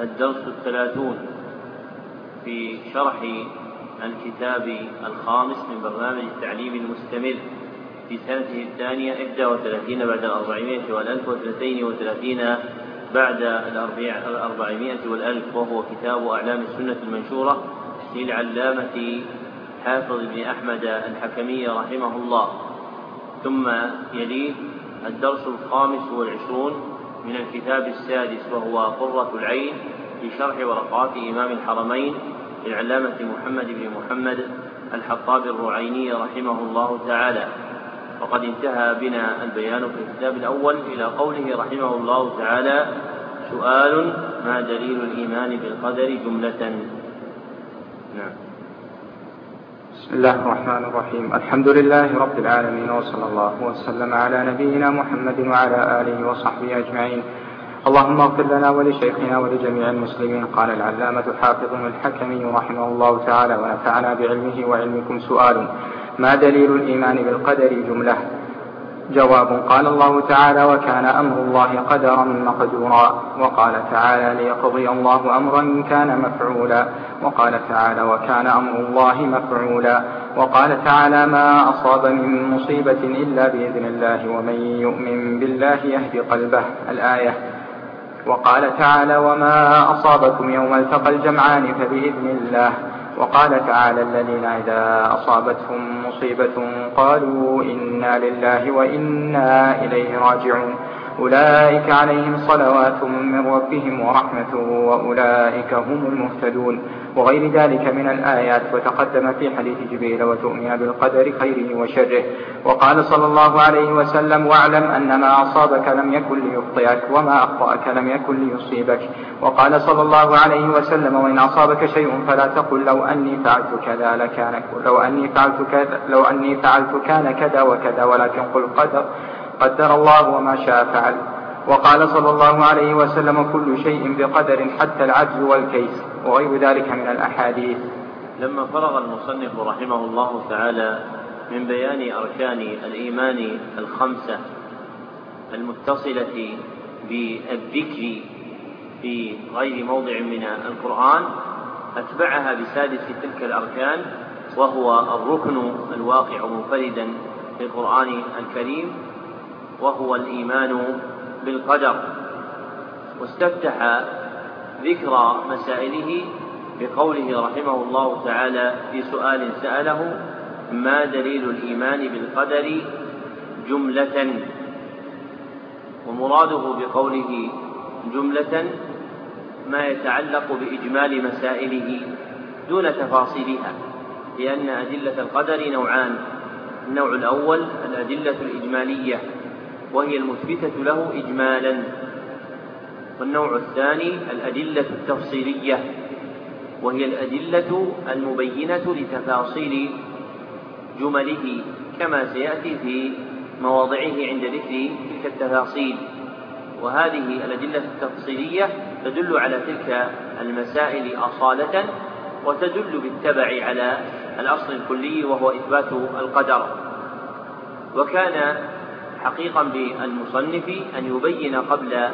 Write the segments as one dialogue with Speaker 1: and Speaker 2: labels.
Speaker 1: الدرس الثلاثون في شرح الكتاب الخامس من برنامج التعليم المستمر في سنته الثانية إحدى وثلاثين بعد الأربعمائة والألف واثنتين وثلاثين بعد الأربعمائة والألف وهو كتاب أعلام السنة المنشورة للعلامة حافظ بن أحمد الحكمي رحمه الله. ثم يليه الدرس الخامس والعشرون من الكتاب السادس وهو قرة العين في شرح ورقات إمام الحرمين للعلامة محمد بن محمد الحطاب الرعيني رحمه الله تعالى. وقد انتهى بنا البيان في الكتاب الأول إلى قوله رحمه الله تعالى سؤال ما دليل الإيمان بالقدر جملة. نعم.
Speaker 2: بسم الله الرحمن الرحيم الحمد لله رب العالمين وصلى الله وسلم على نبينا محمد وعلى آله وصحبه أجمعين اللهم اغفر لنا ولشيخنا ولجميع المسلمين قال العلامة حافظ الحكمي رحمه الله تعالى ونفعنا بعلمه وعلمكم سؤال ما دليل الإيمان بالقدر جملة جواب قال الله تعالى وكان أمر الله قدرا مقدورا وقال تعالى ليقضي الله أمرا كان مفعولا وقال تعالى وكان أمر الله مفعولا وقال تعالى ما أصاب من مصيبة إلا بإذن الله ومن يؤمن بالله يهدي قلبه الآية وقال تعالى وما أصابكم يوم التقى الجمعان فبإذن الله وقال تعالى الذين إذا أصابتهم مصيبة قالوا إنا لله وإنا إليه راجعون. أولئك عليهم صلوات من ربهم ورحمة وأولئك هم المهتدون. وغير ذلك من الآيات وتقدم في حديث جبريل وتؤمن بالقدر خيره وشره. وقال صلى الله عليه وسلم واعلم أن ما أصابك لم يكن ليخطئك وما أخطأك لم يكن ليصيبك. وقال صلى الله عليه وسلم وإن أصابك شيء فلا تقل لو أني فعلت كذا لكان لو أني فعلت كذا لو أني فعلت كان كذا وكذا ولكن قل قدر قدر الله وما شاء فعل. وقال صلى الله عليه وسلم كل شيء بقدر حتى العجز والكيس وغير ذلك من الأحاديث.
Speaker 1: لما فرغ المصنف رحمه الله تعالى من بيان أركان الإيمان الخمسة المتصلة بالذكر في غير موضع من القرآن أتبعها بسادس تلك الأركان وهو الركن الواقع منفردا في القرآن الكريم وهو الإيمان بالقدر. واستفتح ذكر مسائله بقوله رحمه الله تعالى في سؤال سأله ما دليل الإيمان بالقدر جملة؟ ومراده بقوله جملة ما يتعلق بإجمال مسائله دون تفاصيلها لأن أدلة القدر نوعان. النوع الأول الأدلة الإجمالية. وهي المثبتة له إجمالا. والنوع الثاني الأدلة التفصيلية. وهي الأدلة المبينة لتفاصيل جمله كما سيأتي في مواضعه عند ذكر تلك التفاصيل. وهذه الأدلة التفصيلية تدل على تلك المسائل أصالة وتدل بالتبع على الأصل الكلي وهو إثبات القدر. وكان حقيقا بالمصنف أن يبين قبل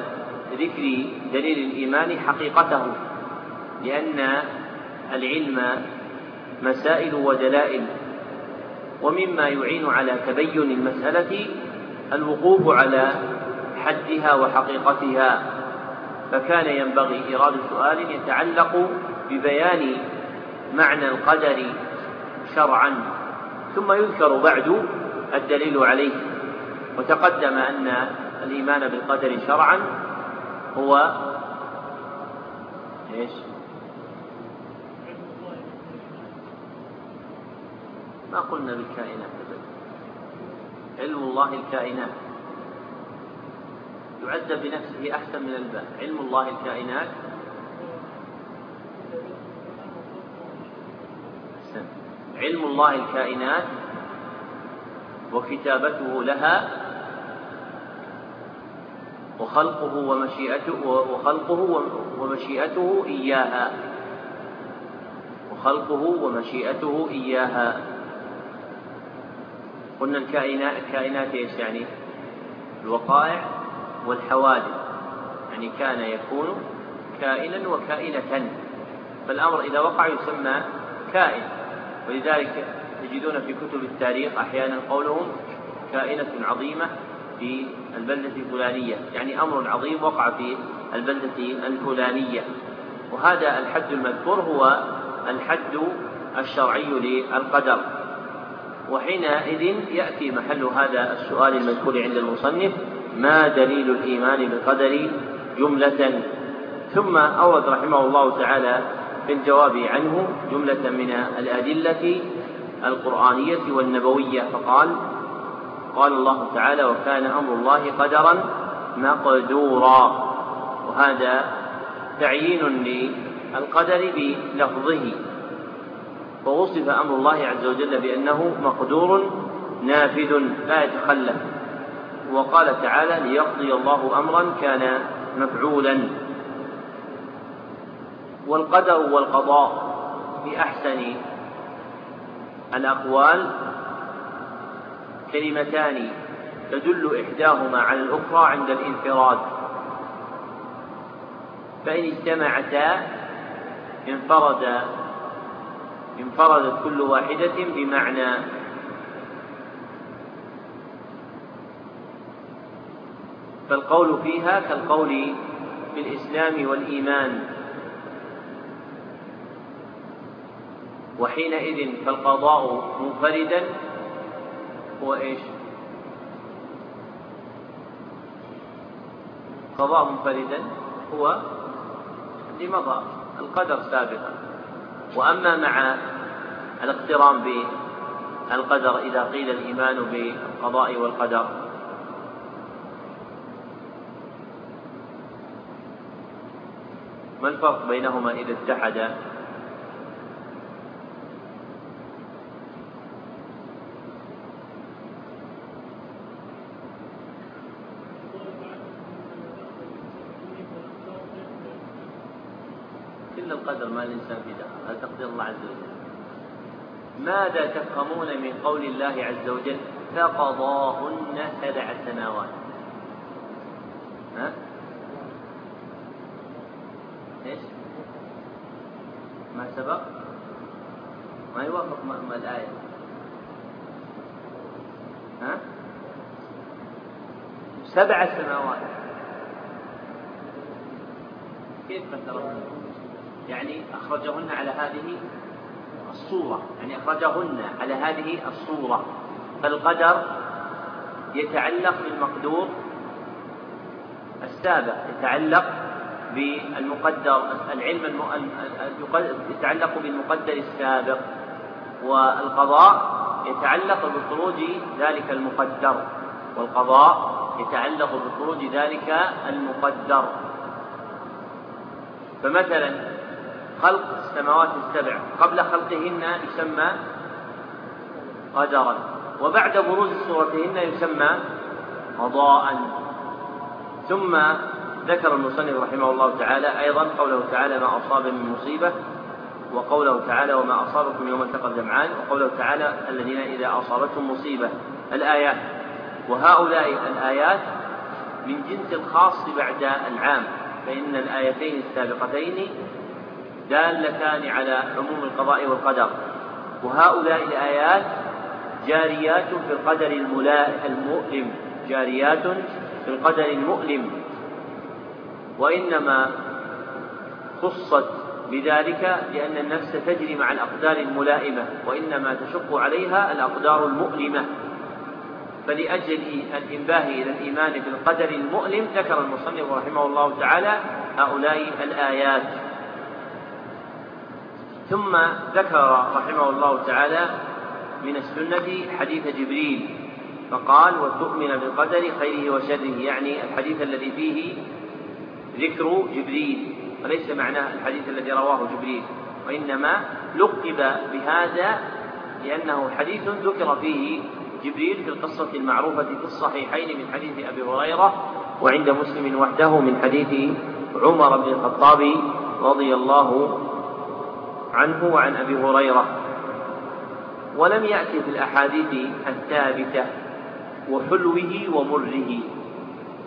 Speaker 1: ذكر دليل الإيمان حقيقته لأن العلم مسائل ودلائل ومما يعين على تبين المسألة الوقوف على حدها وحقيقتها. فكان ينبغي إيراد سؤال يتعلق ببيان معنى القدر شرعا ثم يذكر بعد الدليل عليه. وتقدم أن الإيمان بالقدر شرعا هو إيش؟ ما قلنا بالكائنات أبدا. علم الله الكائنات. يعد بنفسه أحسن من الباء علم الله الكائنات. علم الله الكائنات وكتابته لها وخلقه ومشيئته وخلقه ومشيئته إياها. وخلقه ومشيئته إياها. قلنا الكائنات الكائنات إيش يعني؟ الوقائع والحوادث. يعني كان يكون كائنا وكائنة. فالأمر إذا وقع يسمى كائن. ولذلك تجدون في كتب التاريخ أحيانا قولهم كائنة عظيمة في البلدة الفلانية يعني أمر عظيم وقع في البلدة الفلانية. وهذا الحد المذكور هو الحد الشرعي للقدر. وحينئذ يأتي محل هذا السؤال المذكور عند المصنف ما دليل الإيمان بالقدر؟ جملة. ثم أورد رحمه الله تعالى في الجواب عنه جملة من الأدلة القرآنية والنبوية فقال قال الله تعالى وكان أمر الله قدرا مقدورا. وهذا تعيين للقدر بلفظه. ووصف أمر الله عز وجل بأنه مقدور نافذ لا يتخلف. وقال تعالى ليقضي الله أمرا كان مفعولا. والقدر والقضاء في أحسن الأقوال كلمتان تدل إحداهما على الأخرى عند الانفراد. فإن اجتمعتا انفرد انفردت كل واحدة بمعنى فالقول فيها كالقول في الإسلام والإيمان. وحينئذ فالقضاء منفردا هو إيش؟ قضاء منفردا هو لمضى القدر سابقا. وأما مع الاقتران بالقدر إذا قيل الإيمان بالقضاء والقدر. ما الفرق بينهما إذا اتحدا؟ القدر ما الإنسان في دخل هذا تقدير الله عز وجل ماذا تفهمون من قول الله عز وجل فقضاهن سبع سنوات ها؟ إيش؟ ما سبق؟ ما يوافق ما الآية ها؟ سبع سنوات كيف فسرها؟ يعني أخرجهن على هذه الصورة يعني أخرجهن على هذه الصورة. فالقدر يتعلق بالمقدور السابق يتعلق بالمقدر العلم يتعلق بالمقدر السابق. والقضاء يتعلق بخروج ذلك المقدر. والقضاء يتعلق بخروج ذلك المقدر. فمثلا خلق السماوات السبع. قبل خلقهن يسمى قدرا. وبعد بروز صورتهن يسمى قضاء. ثم ذكر المصنف رحمه الله تعالى أيضا قوله تعالى ما أصاب من مصيبة وقوله تعالى وما أصابكم يوم التقى الجمعان وقوله تعالى الذين إذا أصابتهم مصيبة الآيات. وهؤلاء الآيات من جنس الخاص بعد العام. فإن الآيتين السابقتين دالتان على عموم القضاء والقدر. وهؤلاء الآيات جاريات في القدر المؤلم. جاريات في القدر المؤلم. وإنما خصت بذلك لأن النفس تجري مع الأقدار الملائمة وإنما تشق عليها الأقدار المؤلمة. فلأجل الإنباه إلى الإيمان بالقدر المؤلم ذكر المصنف رحمه الله تعالى هؤلاء الآيات. ثم ذكر رحمه الله تعالى من السنة حديث جبريل فقال وتؤمن بالقدر خيره وشره. يعني الحديث الذي فيه ذكر جبريل وليس معناه الحديث الذي رواه جبريل وإنما لقب بهذا لأنه حديث ذكر فيه جبريل في القصة المعروفة في الصحيحين من حديث أبي هريرة وعند مسلم وحده من حديث عمر بن الخطاب رضي الله عنه وعن أبي هريرة. ولم يأتي في الأحاديث الثابتة وحلوه ومره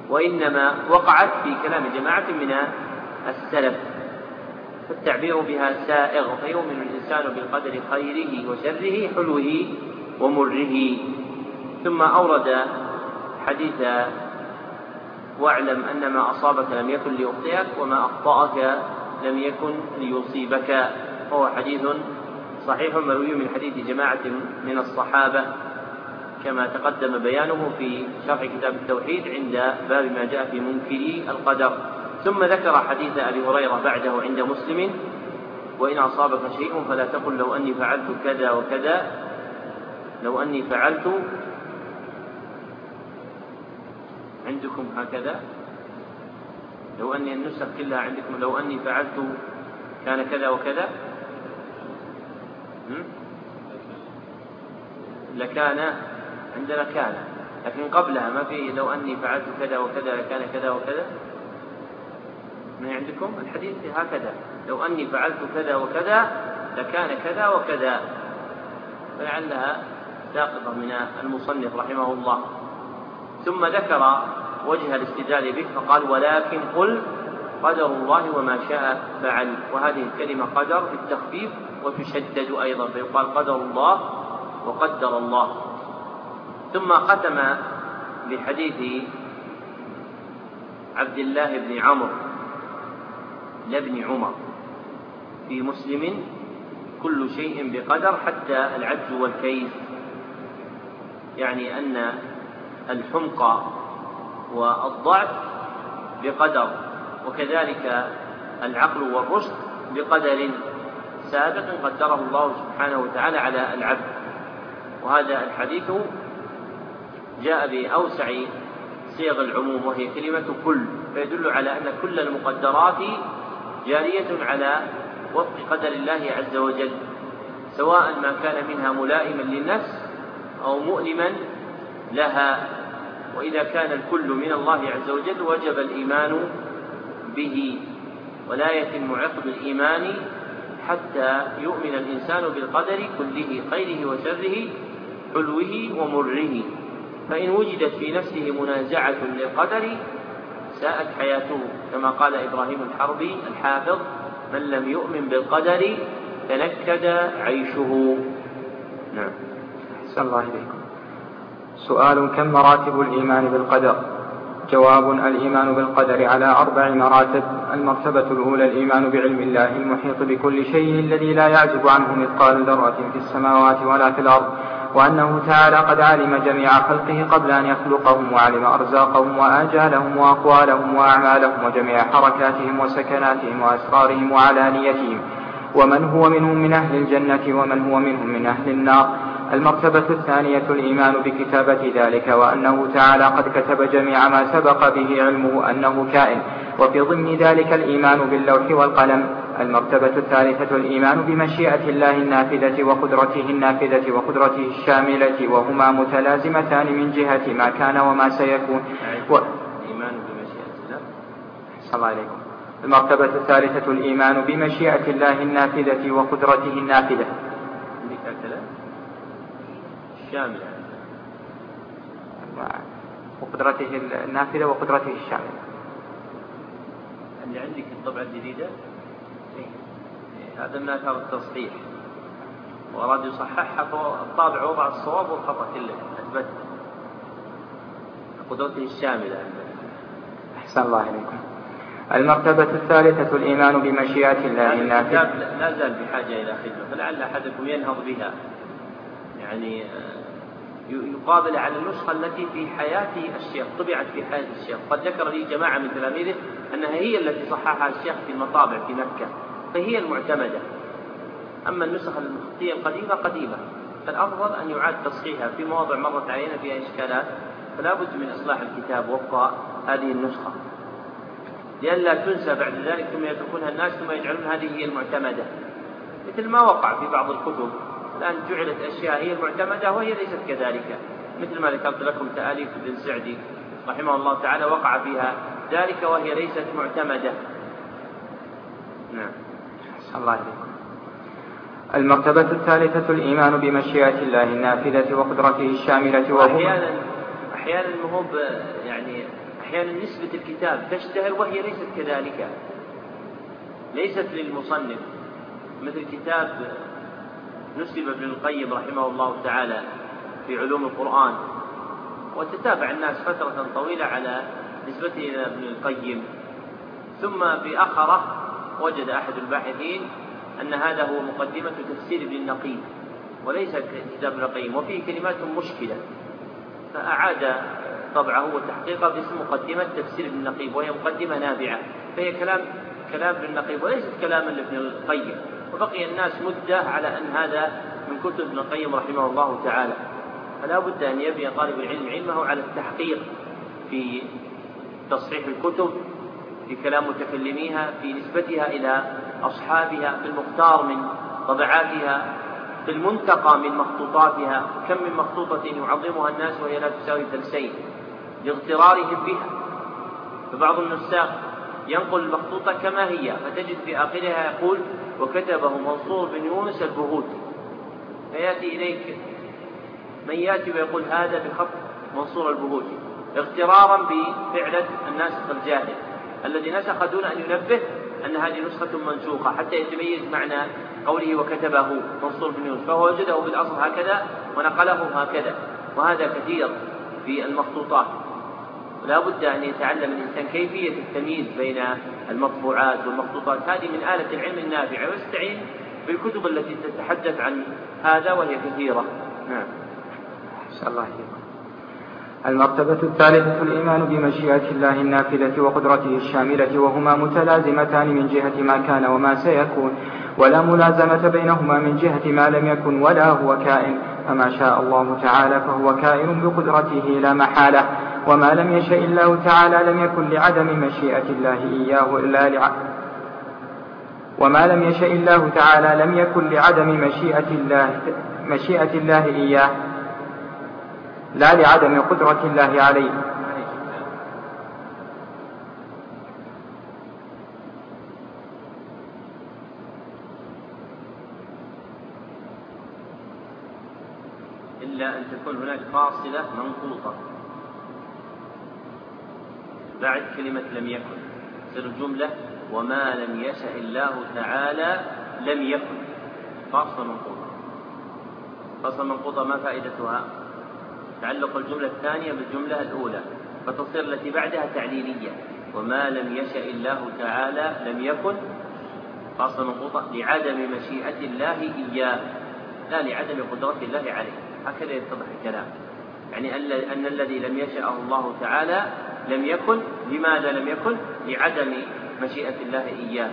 Speaker 1: وإنما وقعت في كلام جماعة من السلف. فالتعبير بها سائغ فيؤمن الإنسان بالقدر خيره وشره حلوة ومره. ثم أورد حديث واعلم أن ما أصابك لم يكن ليخطئك وما أخطأك لم يكن ليصيبك. وهو حديث صحيح مروي من حديث جماعة من الصحابة كما تقدم بيانه في شرح كتاب التوحيد عند باب ما جاء في منكري القدر. ثم ذكر حديث أبي هريرة بعده عند مسلم وإن أصابك شيء فلا تقل لو أني فعلت كذا وكذا. لو أني فعلت عندكم هكذا. لو أني النسخ كلها عندكم لو أني فعلت كان كذا وكذا. لكان عندنا كان لكن قبلها ما في لو أني فعلت كذا وكذا لكان كذا وكذا؟ ما عندكم الحديث هكذا لو أني فعلت كذا وكذا لكان كذا وكذا. فلعلها ساقطة من المصنف رحمه الله. ثم ذكر وجه الاستدلال به فقال ولكن قل قدر الله وما شاء فعل. وهذه الكلمة قدر في التخفيف وتشدد أيضا فيقال قدر الله وقدر الله. ثم ختم بحديث عبد الله بن عمرو لابن عمر في مسلم كل شيء بقدر حتى العجز والكيس يعني أن الحمق والضعف بقدر. وكذلك العقل والرشد بقدر سابق قدره الله سبحانه وتعالى على العبد. وهذا الحديث جاء بأوسع صيغ العموم وهي كلمة كل فيدل على أن كل المقدرات جارية على وفق قدر الله عز وجل سواء ما كان منها ملائما للنفس أو مؤلما لها. وإذا كان الكل من الله عز وجل وجب الإيمان به ولا يتم عقد الإيمان حتى يؤمن الإنسان بالقدر كله خيره وشره حلوة ومره. فإن وجدت في نفسه منازعة للقدر ساءت حياته. كما قال إبراهيم الحربي الحافظ من لم يؤمن بالقدر تنكد عيشه.
Speaker 2: نعم. أحسن الله إليكم. سؤال كم مراتب الإيمان بالقدر؟ جواب الإيمان بالقدر على أربع مراتب. المرتبة الأولى الإيمان بعلم الله المحيط بكل شيء الذي لا يعزب عنه مثقال ذرة في السماوات ولا في الأرض وأنه تعالى قد علم جميع خلقه قبل أن يخلقهم وعلم أرزاقهم وآجالهم وأقوالهم وأعمالهم وجميع حركاتهم وسكناتهم وأسرارهم وعلانيتهم. ومن هو منهم من أهل الجنة ومن هو منهم من أهل النار. المرتبة الثانية الإيمان بكتابة ذلك وأنه تعالى قد كتب جميع ما سبق به علمه أنه كائن وفي ضمن ذلك الإيمان باللوح والقلم. المرتبة الثالثة الإيمان بمشيئة الله النافذة وقدرته النافذة وقدرته الشاملة وهما متلازمتان من جهة ما كان وما سيكون.
Speaker 1: و... الإيمان بمشيئة الله.
Speaker 2: الله عليكم. المرتبة الثالثة الإيمان بمشيئة الله النافذة وقدرته النافذة.
Speaker 1: الشاملة
Speaker 2: وقدرته النافذة وقدرته الشاملة.
Speaker 1: اللي عندك الطبعة الجديدة؟ هذا من آثار التصحيح. وأراد يصححها فالطابع وضع الصواب والخطأ كله. أثبت. قدرته الشاملة.
Speaker 2: أحسن الله إليكم. المرتبة الثالثة الإيمان بمشيئة الله
Speaker 1: النافذة. لا زال بحاجة إلى خدمة فلعل أحدكم ينهض بها. يعني آه، يقابل على النسخة التي في حياة الشيخ طبعت في حياة الشيخ. قد ذكر لي جماعة من تلاميذه أنها هي التي صححها الشيخ في المطابع في مكة فهي المعتمدة. أما النسخ الخطية القديمة قديمة. فالأفضل أن يعاد تصحيحها في مواضع مرت علينا فيها إشكالات فلا بد من إصلاح الكتاب وفق هذه النسخة. لئلا تنسى بعد ذلك ثم يتركونها الناس ثم يجعلون هذه هي المعتمدة. مثل ما وقع في بعض الكتب الآن جعلت أشياء هي المعتمدة وهي ليست كذلك. مثل ما ذكرت لكم تآليف ابن سعدي رحمه الله تعالى وقع فيها ذلك وهي ليست معتمدة.
Speaker 2: نعم. الله عليكم المرتبة الثالثة الإيمان بمشيئة الله النافذة وقدرته الشاملة
Speaker 1: وهو أحيانا أحيانا هو يعني أحيانا نسبة الكتاب تشتهر وهي ليست كذلك. ليست للمصنف. مثل كتاب نسب ابن القيم رحمه الله تعالى في علوم القرآن وتتابع الناس فترة طويلة على نسبته إلى ابن القيم. ثم آخرة وجد أحد الباحثين أن هذا هو مقدمة تفسير ابن النقيب وليس كتاب ابن القيم وفيه كلمات مشكلة. فأعاد طبعه وتحقيقه باسم مقدمة تفسير ابن النقيب وهي مقدمة نابعة فهي كلام كلام ابن النقيب وليست كلاما لابن القيم. وبقي الناس مدة على أن هذا من كتب ابن القيم رحمه الله تعالى. فلا بد أن يبني طالب العلم علمه على التحقيق في تصحيح الكتب في كلام متكلميها في نسبتها إلى أصحابها في المختار من طبعاتها في المنتقى من مخطوطاتها كم من مخطوطة يعظمها الناس وهي لا تساوي ثلثين لاغترارهم بها. فبعض النساخ ينقل المخطوطة كما هي فتجد في آخرها يقول وكتبه منصور بن يونس البهوتي فيأتي إليك من يأتي ويقول هذا بخط منصور البهوتي اغترارا بفعلة الناسخ الجاهل الذي نسخ دون أن ينبه أن هذه نسخة منسوخة حتى يتميز معنى قوله وكتبه منصور بن يونس فهو وجده بالأصل هكذا ونقله هكذا وهذا كثير في المخطوطات. لا بد أن يتعلم الإنسان كيفية التمييز بين المطبوعات والمخطوطات. هذه من آلة العلم النافعة ويستعين بالكتب التي تتحدث عن هذا وهي كثيرة. نعم.
Speaker 2: الله. المرتبة الثالثة الإيمان بمشيئة الله النافذة وقدرته الشاملة وهما متلازمتان من جهة ما كان وما سيكون ولا ملازمة بينهما من جهة ما لم يكن ولا هو كائن. فما شاء الله تعالى فهو كائن بقدرته لا محالة. وما لم يشأ الله تعالى لم يكن لعدم مشيئة الله إياه إلا لع... وما لم يشأ الله تعالى لم يكن لعدم مشيئة الله مشيئة الله إياه. لا لعدم قدرة الله عليه.
Speaker 1: إلا أن تكون هناك فاصلة منقوطة. بعد كلمة لم يكن. تصير الجملة وما لم يشأ الله تعالى لم يكن. فاصلة منقوطة. فاصلة منقوطة ما فائدتها؟ تعلق الجملة الثانية بالجملة الأولى. فتصير التي بعدها تعليلية. وما لم يشأ الله تعالى لم يكن. خاصة منقوطة. لعدم مشيئة الله إياه. لا لعدم قدرة الله عليه. هكذا يتضح الكلام. يعني أن الذي لم يشأه الله تعالى لم يكن لماذا لم يكن؟ لعدم مشيئة الله إياه.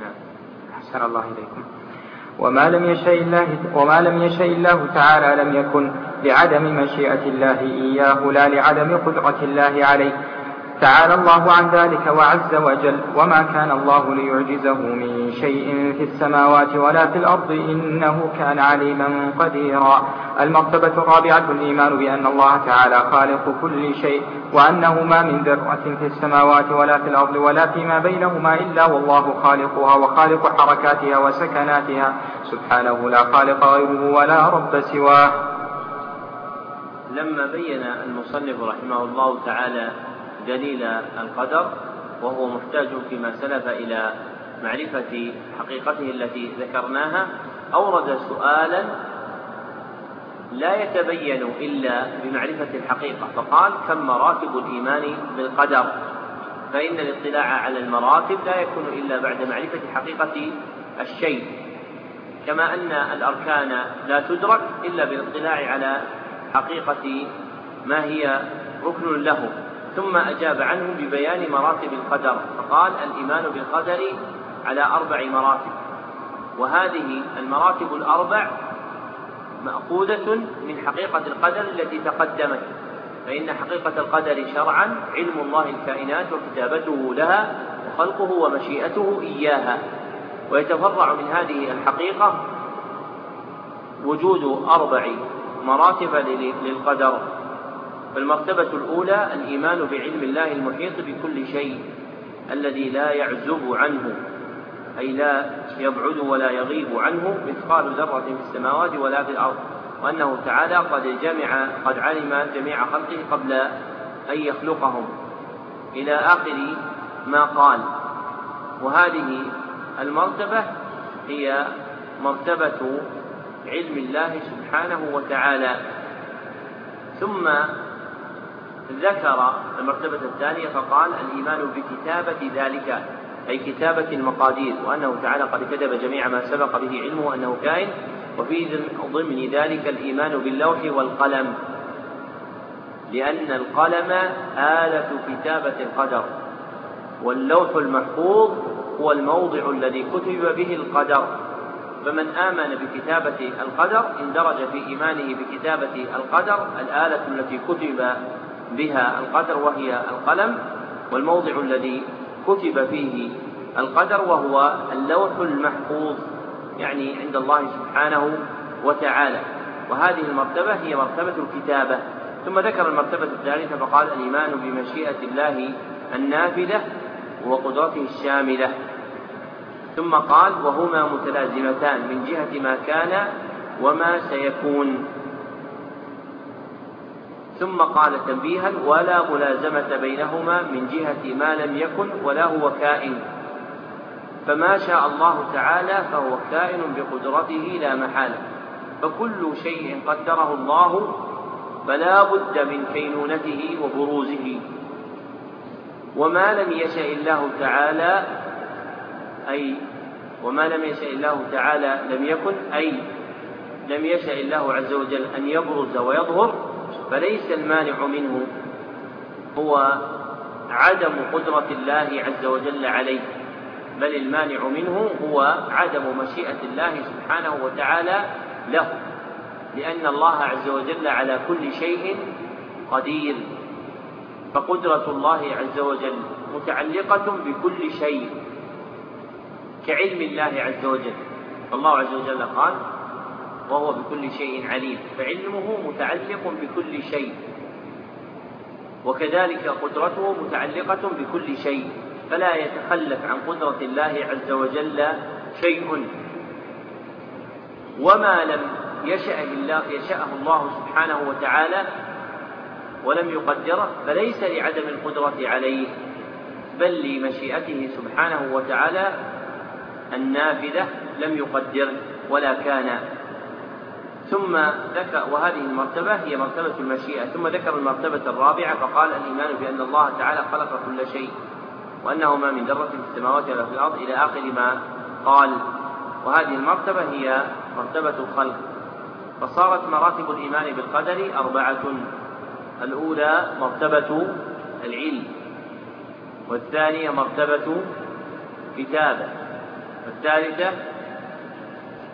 Speaker 2: نعم. أحسن الله إليكم. وما لم يشاء الله وما لم يشاء الله تعالى لم يكن لعدم مشيئة الله إياه لا لعدم قدرة الله عليه. تعالى الله عن ذلك وعز وجل وما كان الله ليعجزه من شيء في السماوات ولا في الأرض إنه كان عليما قديرا. المرتبة الرابعة الإيمان بأن الله تعالى خالق كل شيء وأنه ما من ذرة في السماوات ولا في الأرض ولا فيما بينهما إلا والله خالقها وخالق حركاتها وسكناتها. سبحانه لا خالق غيره ولا رب سواه.
Speaker 1: لما بين المصنف رحمه الله تعالى دليل القدر وهو محتاج فيما سلف إلى معرفة حقيقته التي ذكرناها. أورد سؤالا لا يتبين إلا بمعرفة الحقيقة فقال كم مراتب الإيمان بالقدر؟ فإن الاطلاع على المراتب لا يكون إلا بعد معرفة حقيقة الشيء كما أن الأركان لا تدرك إلا بالاطلاع على حقيقة ما هي ركن له. ثم أجاب عنه ببيان مراتب القدر فقال الإيمان بالقدر على أربع مراتب وهذه المراتب الأربع مأخوذة من حقيقة القدر التي تقدمت فإن حقيقة القدر شرعا علم الله الكائنات وكتابته لها وخلقه ومشيئته إياها. ويتفرع من هذه الحقيقة وجود أربع مراتب للقدر. فالمرتبة الأولى الإيمان بعلم الله المحيط بكل شيء الذي لا يعزب عنه أي لا يبعد ولا يغيب عنه مثقال ذرة في السماوات ولا في الأرض وأنه تعالى قد جمع قد علم جميع خلقه قبل أن يخلقهم. إلى آخر ما قال. وهذه المرتبة هي مرتبة علم الله سبحانه وتعالى. ثم ذكر المرتبة الثانية فقال الإيمان بكتابة ذلك أي كتابة المقادير وأنه تعالى قد كتب جميع ما سبق به علمه أنه كائن وفي ضمن ذلك الإيمان باللوح والقلم. لأن القلم آلة كتابة القدر واللوح المحفوظ هو الموضع الذي كتب به القدر. فمن آمن بكتابة القدر اندرج في إيمانه بكتابة القدر الآلة التي كتب بها القدر وهي القلم والموضع الذي كتب فيه القدر وهو اللوح المحفوظ يعني عند الله سبحانه وتعالى. وهذه المرتبة هي مرتبة الكتابة. ثم ذكر المرتبة الثالثة فقال الإيمان بمشيئة الله النافذة وقدرته الشاملة. ثم قال وهما متلازمتان من جهة ما كان وما سيكون. ثم قال تنبيها ولا ملازمة بينهما من جهة ما لم يكن ولا هو كائن. فما شاء الله تعالى فهو كائن بقدرته لا محالة. فكل شيء قدره الله فلا بد من كينونته وبروزه. وما لم يشأ الله تعالى أي وما لم يشأ الله تعالى لم يكن أي لم يشأ الله عز وجل أن يبرز ويظهر فليس المانع منه هو عدم قدرة الله عز وجل عليه بل المانع منه هو عدم مشيئة الله سبحانه وتعالى له لأن الله عز وجل على كل شيء قدير. فقدرة الله عز وجل متعلقة بكل شيء كعلم الله عز وجل. الله عز وجل قال وهو بكل شيء عليم فعلمه متعلق بكل شيء وكذلك قدرته متعلقة بكل شيء فلا يتخلف عن قدرة الله عز وجل شيء. وما لم يشأه الله يشأه الله سبحانه وتعالى ولم يقدره فليس لعدم القدرة عليه بل لمشيئته سبحانه وتعالى النافذة لم يقدر ولا كان ثم ذكر وهذه المرتبة هي مرتبة المشيئة. ثم ذكر المرتبة الرابعة فقال الإيمان بأن الله تعالى خلق كل شيء وأنه ما من ذرة في السماوات ولا في الأرض إلى آخر ما قال. وهذه المرتبة هي مرتبة الخلق. فصارت مراتب الإيمان بالقدر أربعة. الأولى مرتبة العلم. والثانية مرتبة كتابة. والثالثة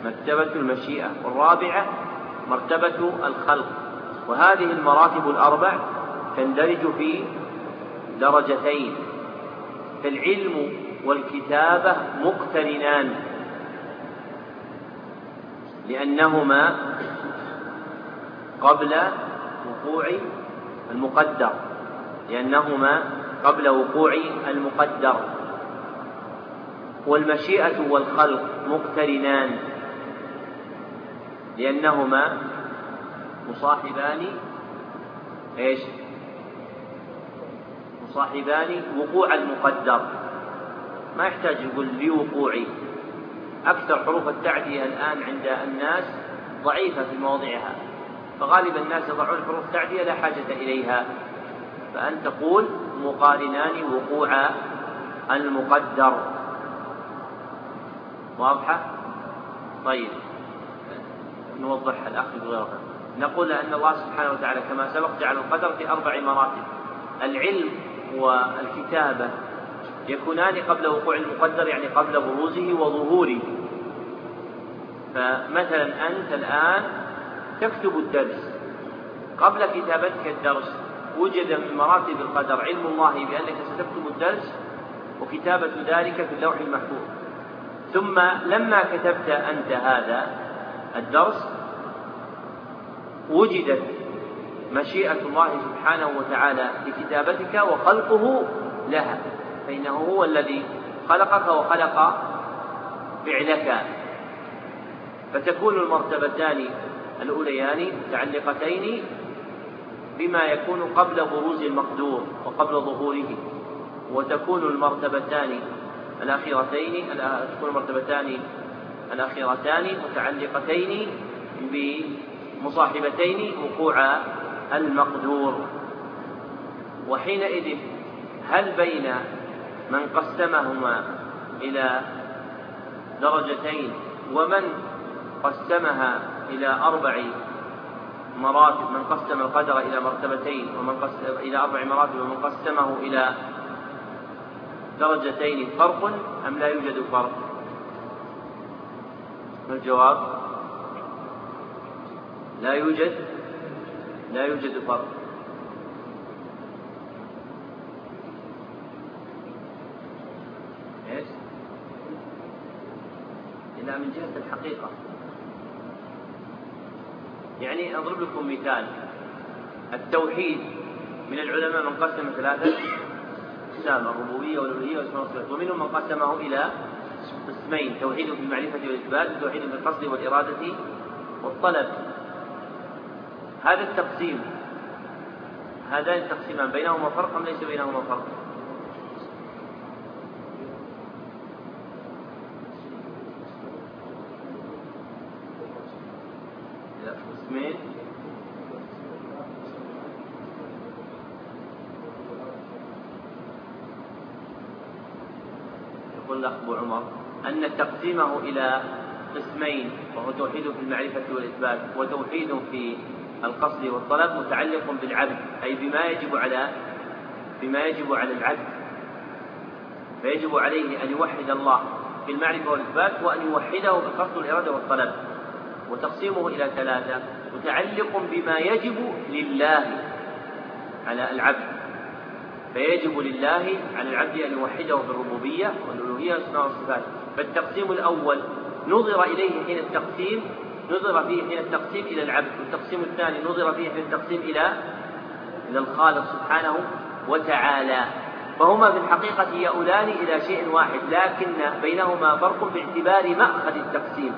Speaker 1: مرتبة المشيئة. والرابعة مرتبة الخلق. وهذه المراتب الأربع تندرج في درجتين. فالعلم والكتابة مقترنان. لأنهما قبل وقوع المقدر. لأنهما قبل وقوع المقدر. والمشيئة والخلق مقترنان. لأنهما مصاحبان إيش؟ مصاحبان وقوع المقدر. ما يحتاج يقول لوقوعي. أكثر حروف التعدية الآن عند الناس ضعيفة في مواضعها فغالب الناس يضعون حروف تعدية لا حاجة إليها. فأن تقول مقارنان وقوع المقدر. واضحة؟ طيب. نوضحها الأخ بغيرها نقول أن الله سبحانه وتعالى كما سبق جعل القدر في أربع مراتب. العلم والكتابة يكونان قبل وقوع المقدر يعني قبل بروزه وظهوره. فمثلا أنت الآن تكتب الدرس. قبل كتابتك الدرس وجد من مراتب القدر علم الله بأنك ستكتب الدرس وكتابة ذلك في اللوح المحفوظ. ثم لما كتبت أنت هذا الدرس وجدت مشيئة الله سبحانه وتعالى لكتابتك وخلقه لها فإنه هو الذي خلقك وخلق فعلك. فتكون المرتبتان الأوليان متعلقتين بما يكون قبل بروز المقدور وقبل ظهوره. وتكون المرتبتان الأخيرتين تكون المرتبتان الأخيرتان متعلقتين بمصاحبتين وقوع المقدور وحينئذ هل بين من قسمهما إلى درجتين ومن قسمها إلى أربع مراتب من قسم القدر إلى مرتبتين ومن قسم إلى أربع مراتب ومن قسمه إلى درجتين فرق أم لا يوجد فرق؟ الجواب؟ لا يوجد لا يوجد فرق إيش؟ إلا من جهة الحقيقة يعني أضرب لكم مثال التوحيد من العلماء من قسم ثلاثة أقسام الربوبية والألوهية والأسماء والصفات ومنهم من قسمه إلى قسمين توحيد في المعرفة والإثبات وتوحيد في القصد والإرادة والطلب هذا التقسيم هذان التقسيمان بينهما فرق أم ليس بينهما فرق؟ قسمين يقول الأخ أبو عمر أن تقسيمه إلى قسمين وهو توحيد في المعرفة والإثبات وتوحيد في القصد والطلب متعلق بالعبد أي بما يجب على بما يجب على العبد. فيجب عليه أن يوحد الله في المعرفة والإثبات وأن يوحده في القصد والإرادة والطلب. وتقسيمه إلى ثلاثة متعلق بما يجب لله على العبد. فيجب لله على العبد أن يوحده في الربوبية والألوهية والأسماء والصفات. فالتقسيم الأول نظر إليه حين التقسيم نظر فيه حين التقسيم إلى العبد والتقسيم الثاني نظر فيه حين التقسيم إلى إلى الخالق سبحانه وتعالى. فهما في الحقيقة يؤولان إلى شيء واحد لكن بينهما فرق باعتبار مأخذ التقسيم.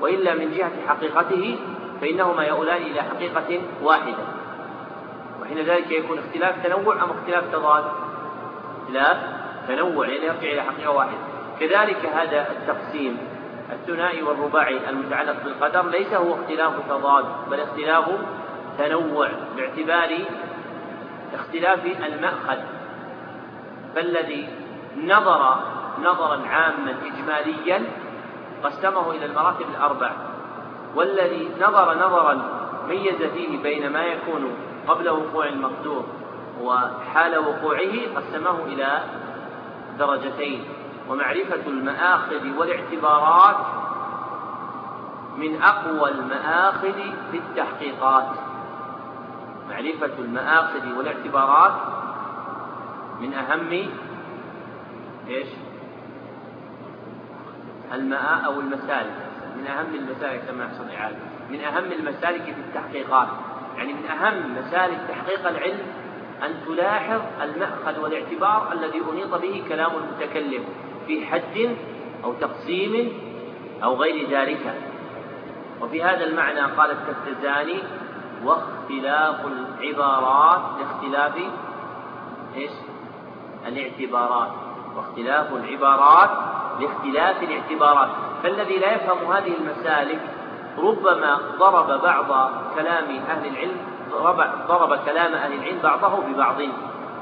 Speaker 1: وإلا من جهة حقيقته فإنهما يؤولان إلى حقيقة واحدة. وحين ذلك يكون اختلاف تنوع أم اختلاف تضاد؟ اختلاف تنوع يعني يرجع إلى حقيقة واحدة. كذلك هذا التقسيم الثنائي والرباعي المتعلق بالقدر ليس هو اختلاف تضاد بل اختلاف تنوع باعتبار اختلاف المأخذ. فالذي نظر نظرا عاما إجماليا قسمه إلى المراتب الأربع. والذي نظر نظرا ميز فيه بين ما يكون قبل وقوع المقدور وحال وقوعه قسمه إلى درجتين. ومعرفة المآخذ والاعتبارات من أقوى المآخذ في التحقيقات. معرفة المآخذ والاعتبارات من أهم إيش؟ الماء أو المسالك. من أهم المسالك كما يحصل إعادة من أهم المسالك في التحقيقات. يعني من أهم مسالك تحقيق العلم أن تلاحظ المأخذ والاعتبار الذي أنيط به كلام المتكلم في حد أو تقسيم أو غير ذلك. وفي هذا المعنى قال التفتزاني واختلاف العبارات لاختلاف إيش؟ الاعتبارات. واختلاف العبارات لاختلاف الاعتبارات. فالذي لا يفهم هذه المسالك ربما ضرب بعض كلام أهل العلم ضرب كلام أهل العلم بعضه ببعض.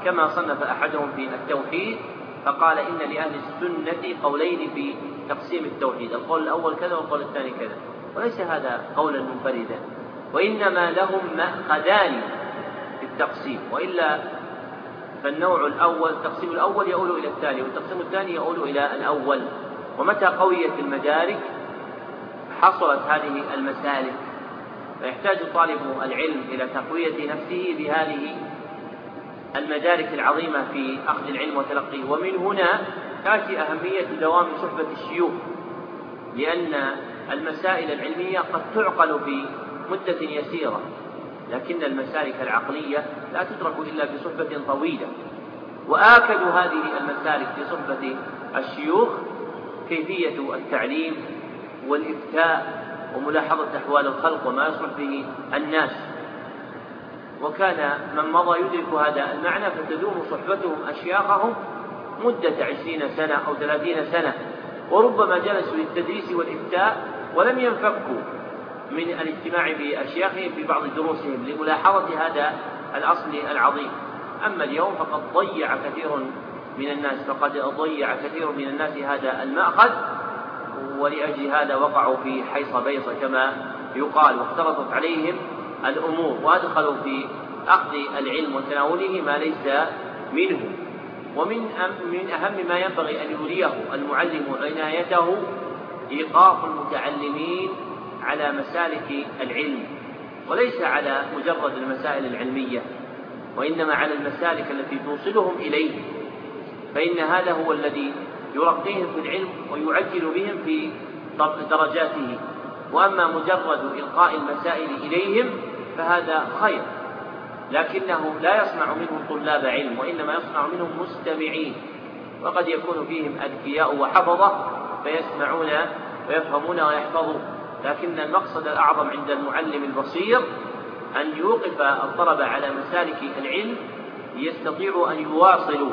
Speaker 1: كما صنف أحدهم في التوحيد فقال إن لأهل السنة قولين في تقسيم التوحيد. القول الأول كذا والقول الثاني كذا. وليس هذا قولا منفردا. وإنما لهم مأخذان في التقسيم. وإلا فالنوع الأول التقسيم الأول يؤول إلى الثاني والتقسيم الثاني يؤول إلى الأول. ومتى قويت المدارك؟ حصلت هذه المسالك فيحتاج طالب العلم إلى تقوية نفسه بهذه المدارك العظيمة في أخذ العلم وتلقيه ومن هنا تأتي أهمية دوام صحبة الشيوخ لأن المسائل العلمية قد تعقل في مدة يسيرة لكن المسالك العقلية لا تدرك إلا بصحبة طويلة. وآكد هذه المسالك في صحبة الشيوخ كيفية التعليم والإفتاء وملاحظة أحوال الخلق وما يصلح به الناس. وكان من مضى يدرك هذا المعنى فتدوم صحبتهم أشياخهم مدة عشرين سنة أو ثلاثين سنة وربما جلسوا للتدريس والإفتاء ولم ينفكوا من الاجتماع بأشياخهم في بعض دروسهم لملاحظة هذا الأصل العظيم. أما اليوم فقد ضيع كثير من الناس فقد ضيع كثير من الناس هذا المأخذ ولأجل هذا وقعوا في حيص بيص كما يقال واختلطت عليهم الأمور وأدخلوا في أخذ العلم وتناوله ما ليس منه. ومن من أهم ما ينبغي أن يوليه المعلم عنايته إيقاف المتعلمين على مسالك العلم وليس على مجرد المسائل العلمية وإنما على المسالك التي توصلهم إليه. فإن هذا هو الذي يرقيهم في العلم ويعجل بهم في درجاته. وأما مجرد إلقاء المسائل إليهم فهذا خير لكنه لا يصنع منهم طلاب علم وإنما يصنع منهم مستمعين. وقد يكون فيهم أذكياء وحفظة فيسمعون ويفهمون ويحفظون. لكن المقصد الأعظم عند المعلم البصير أن يوقف الطلبة على مسالك العلم ليستطيعوا أن يواصلوا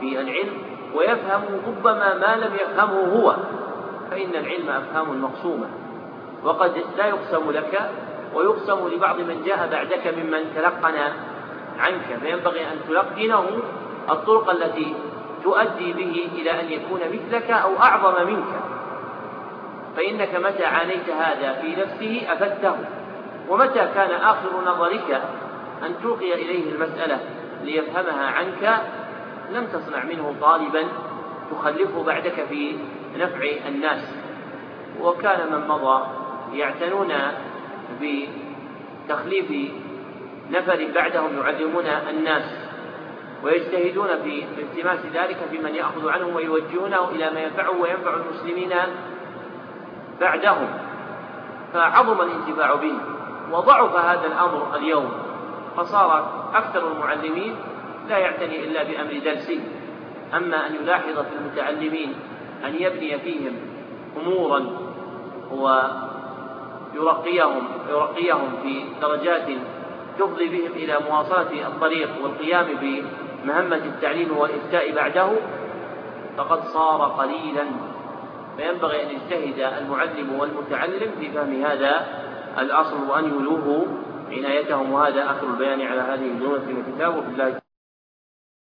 Speaker 1: في العلم ويفهموا ربما ما لم يفهمه هو فإن العلم أفهام مقسومة. وقد لا يقسم لك ويقسم لبعض من جاء بعدك ممن تلقن عنك. فينبغي أن تلقنه الطرق التي تؤدي به إلى أن يكون مثلك أو أعظم منك. فإنك متى عانيت هذا في نفسه أفدته. ومتى كان آخر نظرك أن تلقي إليه المسألة ليفهمها عنك لم تصنع منه طالبا تخلفه بعدك في نفع الناس. وكان من مضى يعتنون بتخليف نفر بعدهم يعلمون الناس ويجتهدون في التماس ذلك في من يأخذ عنه ويوجهونه إلى ما ينفعه وينفع المسلمين بعدهم. فعظم الانتفاع به وضعف هذا الأمر اليوم. فصار أكثر المعلمين لا يعتني إلا بأمر درسه أما أن يلاحظ في المتعلمين أن يبني فيهم أمورا ويرقيهم يرقيهم في درجات تفضي بهم إلى مواصلة الطريق والقيام بمهمة التعليم والإفتاء بعده فقد صار قليلا. فينبغي أن يجتهد المعلم والمتعلم في فهم هذا الأصل وأن يلوه عنايتهم. وهذا آخر البيان على هذه الجملة من الكتاب وفي الله